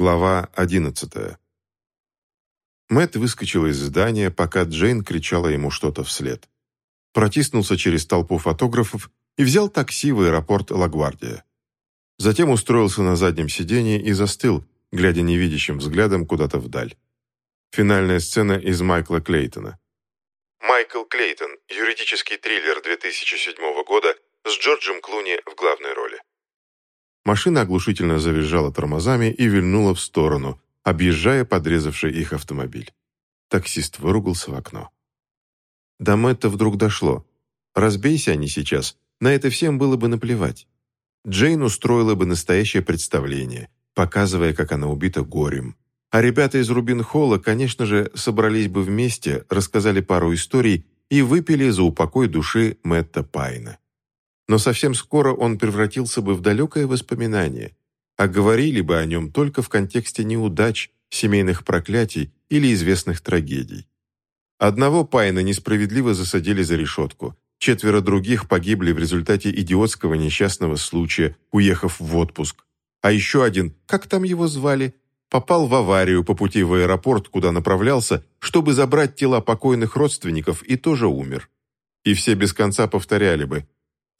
Глава 11. Мэтт выскочил из здания, пока Джейн кричала ему что-то вслед. Протиснулся через толпу фотографов и взял такси в аэропорт Лагвардия. Затем устроился на заднем сиденье и застыл, глядя невидящим взглядом куда-то вдаль. Финальная сцена из Майкла Клейтона. Майкл Клейтон, юридический триллер 2007 года с Джорджем Клуни в главной роли. Машина оглушительно завизжала тормозами и вильнула в сторону, объезжая подрезавший их автомобиль. Таксист выругался в окно. До Мэтта вдруг дошло. Разбейся они сейчас, на это всем было бы наплевать. Джейн устроила бы настоящее представление, показывая, как она убита горем. А ребята из Рубин-Холла, конечно же, собрались бы вместе, рассказали пару историй и выпили за упокой души Мэтта Пайна но совсем скоро он превратился бы в далекое воспоминание, а говорили бы о нем только в контексте неудач, семейных проклятий или известных трагедий. Одного Пайна несправедливо засадили за решетку, четверо других погибли в результате идиотского несчастного случая, уехав в отпуск. А еще один, как там его звали, попал в аварию по пути в аэропорт, куда направлялся, чтобы забрать тела покойных родственников, и тоже умер. И все без конца повторяли бы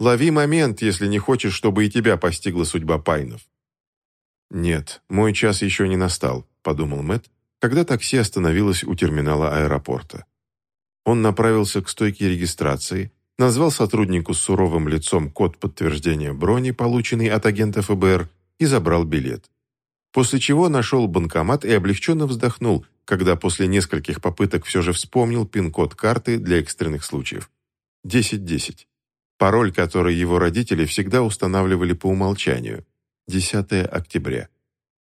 Лови момент, если не хочешь, чтобы и тебя постигла судьба Пайнов». «Нет, мой час еще не настал», — подумал Мэтт, когда такси остановилось у терминала аэропорта. Он направился к стойке регистрации, назвал сотруднику с суровым лицом код подтверждения брони, полученный от агента ФБР, и забрал билет. После чего нашел банкомат и облегченно вздохнул, когда после нескольких попыток все же вспомнил пин-код карты для экстренных случаев. 1010 пароль, который его родители всегда устанавливали по умолчанию, 10 октября.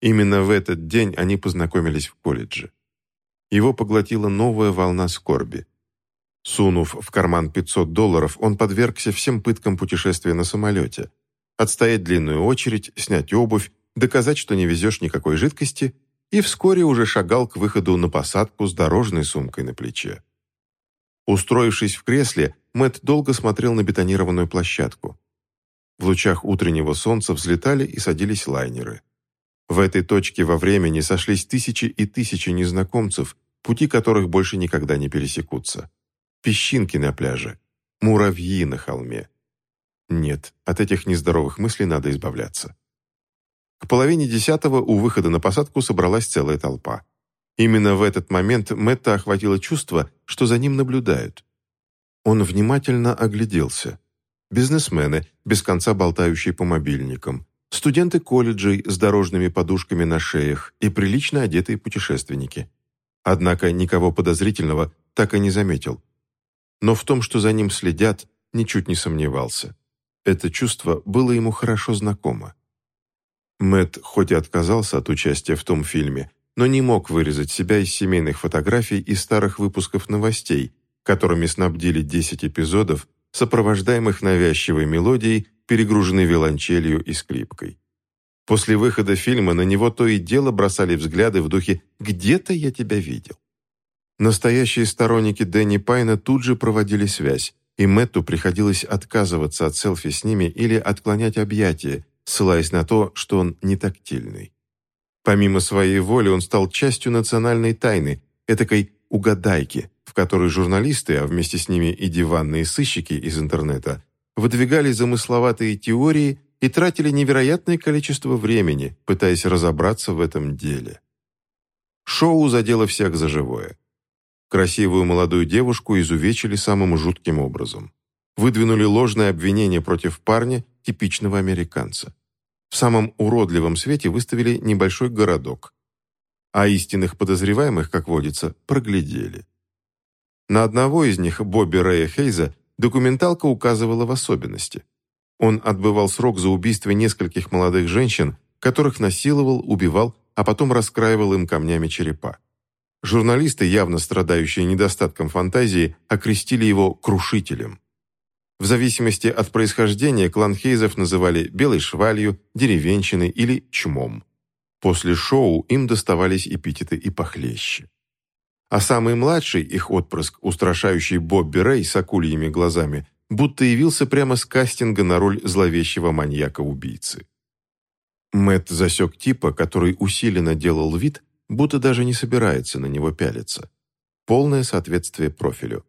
Именно в этот день они познакомились в колледже. Его поглотила новая волна скорби. Сунув в карман 500 долларов, он подвергся всем пыткам путешествия на самолете. Отстоять длинную очередь, снять обувь, доказать, что не везешь никакой жидкости, и вскоре уже шагал к выходу на посадку с дорожной сумкой на плече. Устроившись в кресле, Мэт долго смотрел на бетонированную площадку. В лучах утреннего солнца взлетали и садились лайнеры. В этой точке во времени сошлись тысячи и тысячи незнакомцев, пути которых больше никогда не пересекутся. Песчинки на пляже, муравьи на холме. Нет, от этих нездоровых мыслей надо избавляться. К половине десятого у выхода на посадку собралась целая толпа. Именно в этот момент Мэтта охватило чувство, что за ним наблюдают. Он внимательно огляделся. Бизнесмены, без конца болтающие по мобильникам, студенты колледжей с дорожными подушками на шеях и прилично одетые путешественники. Однако никого подозрительного так и не заметил. Но в том, что за ним следят, ничуть не сомневался. Это чувство было ему хорошо знакомо. Мэт хоть и отказался от участия в том фильме, но не мог вырезать себя из семейных фотографий и старых выпусков новостей, которыми снабдили 10 эпизодов, сопровождаемых навязчивой мелодией, перегруженной виолончелью и скрипкой. После выхода фильма на него то и дело бросали взгляды в духе «Где-то я тебя видел». Настоящие сторонники Дэнни Пайна тут же проводили связь, и Мэтту приходилось отказываться от селфи с ними или отклонять объятия, ссылаясь на то, что он не тактильный. Помимо своей воли он стал частью национальной тайны, этакой угадайки, в которой журналисты, а вместе с ними и диванные сыщики из интернета, выдвигали замысловатые теории и тратили невероятное количество времени, пытаясь разобраться в этом деле. Шоу задело всех за живое. Красивую молодую девушку изувечили самым жутким образом. Выдвинули ложное обвинение против парня, типичного американца. В самом уродливом свете выставили небольшой городок. А истинных подозреваемых, как водится, проглядели. На одного из них, Бобби Рэя Хейза, документалка указывала в особенности. Он отбывал срок за убийство нескольких молодых женщин, которых насиловал, убивал, а потом раскраивал им камнями черепа. Журналисты, явно страдающие недостатком фантазии, окрестили его «крушителем». В зависимости от происхождения клан Хейзов называли «белой швалью», «деревенщиной» или «чмом». После шоу им доставались эпитеты и похлеще а самый младший, их отпрыск, устрашающий Бобби Рэй с акульями глазами, будто явился прямо с кастинга на роль зловещего маньяка-убийцы. Мэт засек типа, который усиленно делал вид, будто даже не собирается на него пялиться. Полное соответствие профилю.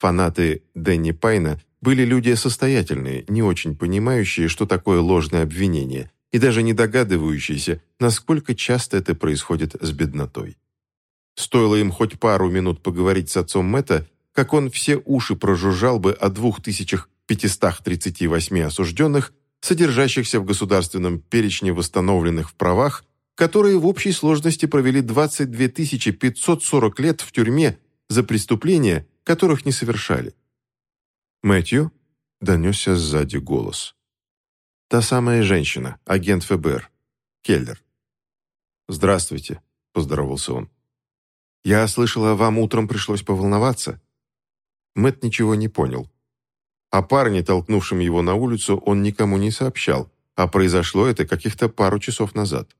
Фанаты Дэнни Пайна были люди состоятельные, не очень понимающие, что такое ложное обвинение, и даже не догадывающиеся, насколько часто это происходит с беднотой. Стоило им хоть пару минут поговорить с отцом Мэтта, как он все уши прожужжал бы о 2538 осужденных, содержащихся в государственном перечне восстановленных в правах, которые в общей сложности провели 22 540 лет в тюрьме за преступления, которых не совершали. «Мэтью?» — донесся сзади голос. «Та самая женщина, агент ФБР. Келлер». «Здравствуйте», — поздоровался он. «Я слышала, вам утром пришлось поволноваться». Мэт ничего не понял. О парне, толкнувшем его на улицу, он никому не сообщал, а произошло это каких-то пару часов назад.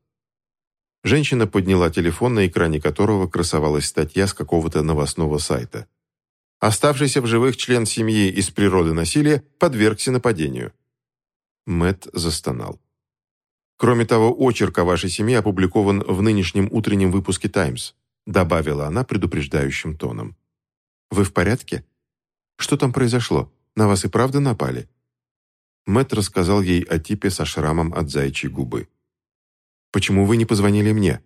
Женщина подняла телефон, на экране которого красовалась статья с какого-то новостного сайта. Оставшийся в живых член семьи из природы насилия подвергся нападению. Мэт застонал. Кроме того, очерк о вашей семье опубликован в нынешнем утреннем выпуске «Таймс», добавила она предупреждающим тоном. «Вы в порядке? Что там произошло? На вас и правда напали?» Мэт рассказал ей о типе со шрамом от заячьей губы. «Почему вы не позвонили мне?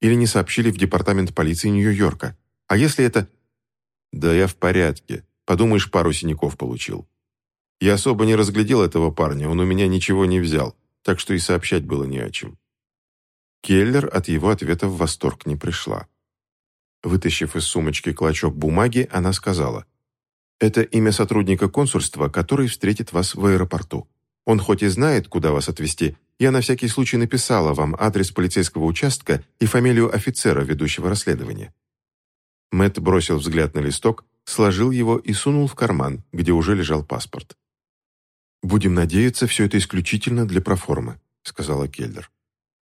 Или не сообщили в департамент полиции Нью-Йорка? А если это...» «Да я в порядке. Подумаешь, пару синяков получил. Я особо не разглядел этого парня, он у меня ничего не взял, так что и сообщать было не о чем». Келлер от его ответа в восторг не пришла. Вытащив из сумочки клочок бумаги, она сказала, «Это имя сотрудника консульства, который встретит вас в аэропорту. Он хоть и знает, куда вас отвезти, я на всякий случай написала вам адрес полицейского участка и фамилию офицера, ведущего расследование». Мэтт бросил взгляд на листок, сложил его и сунул в карман, где уже лежал паспорт. «Будем надеяться, все это исключительно для проформы», — сказала Кельдер.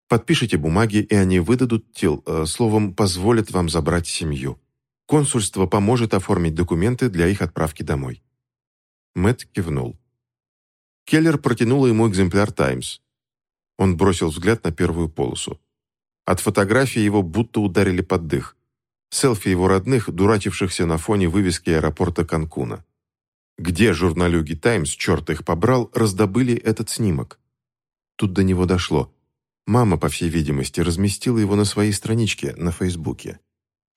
Подпишите бумаги, и они выдадут тел, э, словом, позволят вам забрать семью. Консульство поможет оформить документы для их отправки домой». Мэтт кивнул. Келлер протянула ему экземпляр «Таймс». Он бросил взгляд на первую полосу. От фотографии его будто ударили под дых. Селфи его родных, дурачившихся на фоне вывески аэропорта Канкуна. Где журналюги «Таймс», черт их побрал, раздобыли этот снимок? Тут до него дошло. Мама, по всей видимости, разместила его на своей страничке на Фейсбуке.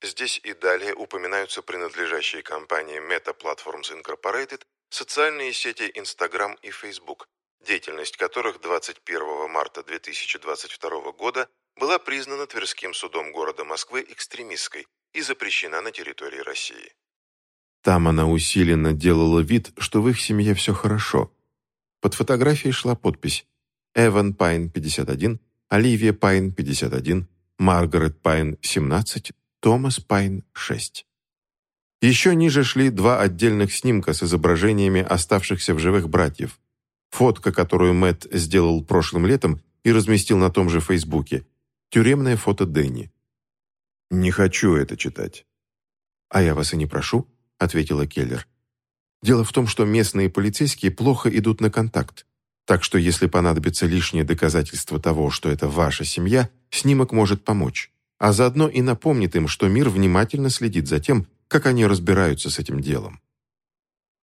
Здесь и далее упоминаются принадлежащие компании Meta Platforms Incorporated, социальные сети Instagram и Facebook, деятельность которых 21 марта 2022 года была признана Тверским судом города Москвы экстремистской и запрещена на территории России. Там она усиленно делала вид, что в их семье все хорошо. Под фотографией шла подпись «Эван Пайн, 51, Оливия Пайн, 51, Маргарет Пайн, 17, Томас Пайн, 6. Еще ниже шли два отдельных снимка с изображениями оставшихся в живых братьев. Фотка, которую Мэтт сделал прошлым летом и разместил на том же Фейсбуке. Тюремное фото Дэнни. «Не хочу это читать». «А я вас и не прошу», — ответила Келлер. «Дело в том, что местные полицейские плохо идут на контакт. Так что если понадобится лишнее доказательство того, что это ваша семья, снимок может помочь. А заодно и напомнит им, что мир внимательно следит за тем, как они разбираются с этим делом.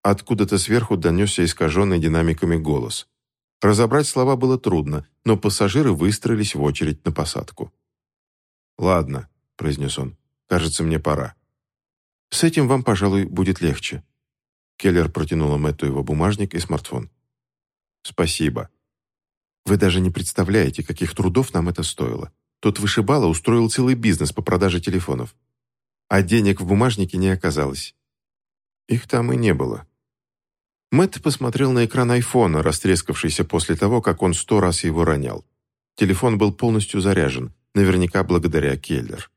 Откуда-то сверху донесся искаженный динамиками голос. Разобрать слова было трудно, но пассажиры выстроились в очередь на посадку. «Ладно», — произнес он, — «кажется, мне пора». «С этим вам, пожалуй, будет легче». Келлер протянула Мэтту его бумажник и смартфон. «Спасибо. Вы даже не представляете, каких трудов нам это стоило. Тот вышибала устроил целый бизнес по продаже телефонов. А денег в бумажнике не оказалось. Их там и не было». Мэтт посмотрел на экран айфона, растрескавшийся после того, как он сто раз его ронял. Телефон был полностью заряжен, наверняка благодаря Келлер.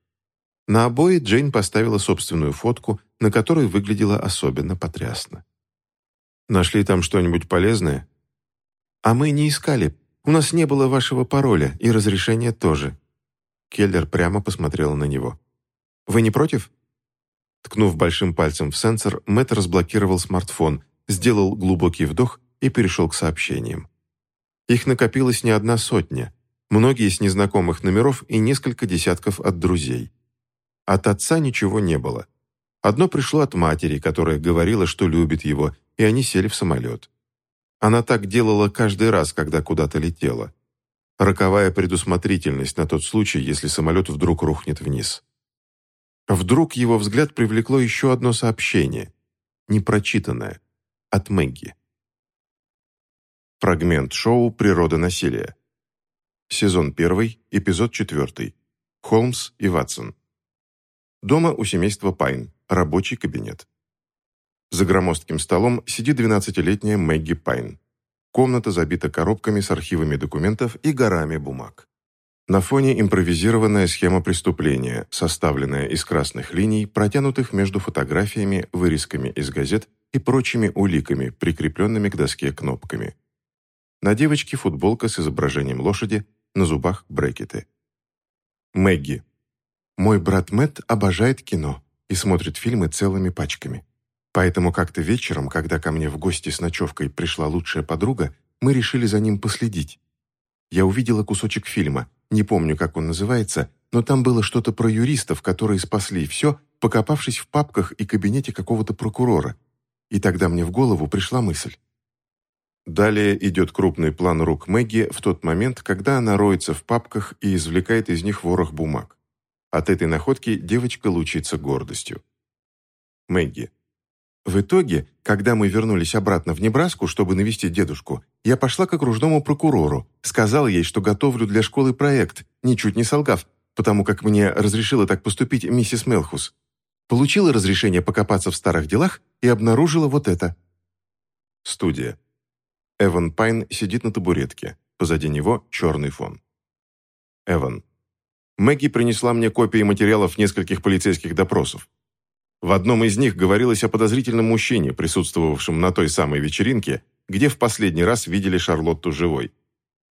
На обои Джейн поставила собственную фотку, на которой выглядела особенно потрясно. «Нашли там что-нибудь полезное?» «А мы не искали. У нас не было вашего пароля, и разрешения тоже». Келлер прямо посмотрела на него. «Вы не против?» Ткнув большим пальцем в сенсор, Мэтт разблокировал смартфон, сделал глубокий вдох и перешел к сообщениям. Их накопилось не одна сотня, многие с незнакомых номеров и несколько десятков от друзей. От отца ничего не было. Одно пришло от матери, которая говорила, что любит его, и они сели в самолет. Она так делала каждый раз, когда куда-то летела. Роковая предусмотрительность на тот случай, если самолет вдруг рухнет вниз. Вдруг его взгляд привлекло еще одно сообщение, непрочитанное, от Мэгги. Фрагмент шоу «Природа насилия». Сезон 1, эпизод 4. Холмс и Ватсон. Дома у семейства Пайн. Рабочий кабинет. За громоздким столом сидит 12-летняя Мэгги Пайн. Комната забита коробками с архивами документов и горами бумаг. На фоне импровизированная схема преступления, составленная из красных линий, протянутых между фотографиями, вырезками из газет и прочими уликами, прикрепленными к доске кнопками. На девочке футболка с изображением лошади, на зубах брекеты. Мэгги. Мой брат Мэтт обожает кино и смотрит фильмы целыми пачками. Поэтому как-то вечером, когда ко мне в гости с ночевкой пришла лучшая подруга, мы решили за ним последить. Я увидела кусочек фильма, не помню, как он называется, но там было что-то про юристов, которые спасли все, покопавшись в папках и кабинете какого-то прокурора. И тогда мне в голову пришла мысль. Далее идет крупный план рук Мэгги в тот момент, когда она роется в папках и извлекает из них ворох бумаг. От этой находки девочка лучится гордостью. Мэгги. В итоге, когда мы вернулись обратно в Небраску, чтобы навестить дедушку, я пошла к окружному прокурору, сказала ей, что готовлю для школы проект, ничуть не солгав, потому как мне разрешила так поступить миссис Мелхус. Получила разрешение покопаться в старых делах и обнаружила вот это. Студия. Эван Пайн сидит на табуретке. Позади него черный фон. Эван. Мэгги принесла мне копии материалов нескольких полицейских допросов. В одном из них говорилось о подозрительном мужчине, присутствовавшем на той самой вечеринке, где в последний раз видели Шарлотту живой.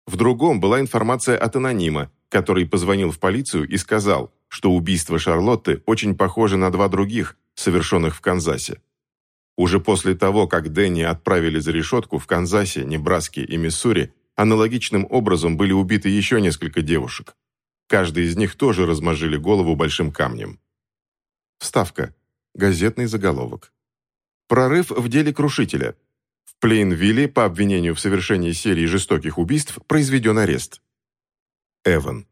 В другом была информация от анонима, который позвонил в полицию и сказал, что убийство Шарлотты очень похоже на два других, совершенных в Канзасе. Уже после того, как Дэнни отправили за решетку в Канзасе, Небраске и Миссури, аналогичным образом были убиты еще несколько девушек. Каждый из них тоже размозжили голову большим камнем. Вставка. Газетный заголовок. Прорыв в деле крушителя. В Плейнвилле по обвинению в совершении серии жестоких убийств произведен арест. Эван.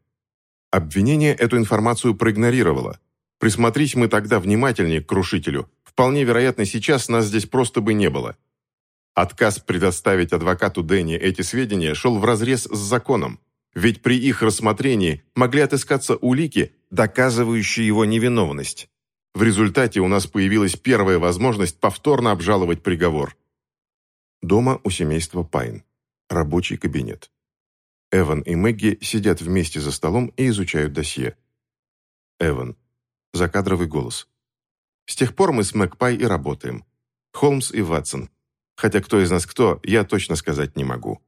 Обвинение эту информацию проигнорировало. Присмотрись мы тогда внимательнее к крушителю, Вполне вероятно, сейчас нас здесь просто бы не было. Отказ предоставить адвокату Дэнни эти сведения шел вразрез с законом, ведь при их рассмотрении могли отыскаться улики, доказывающие его невиновность. В результате у нас появилась первая возможность повторно обжаловать приговор. Дома у семейства Пайн. Рабочий кабинет. Эван и Мэгги сидят вместе за столом и изучают досье. Эван. Закадровый голос. С тех пор мы с Мэгпай и работаем. Холмс и Ватсон. Хотя кто из нас кто, я точно сказать не могу.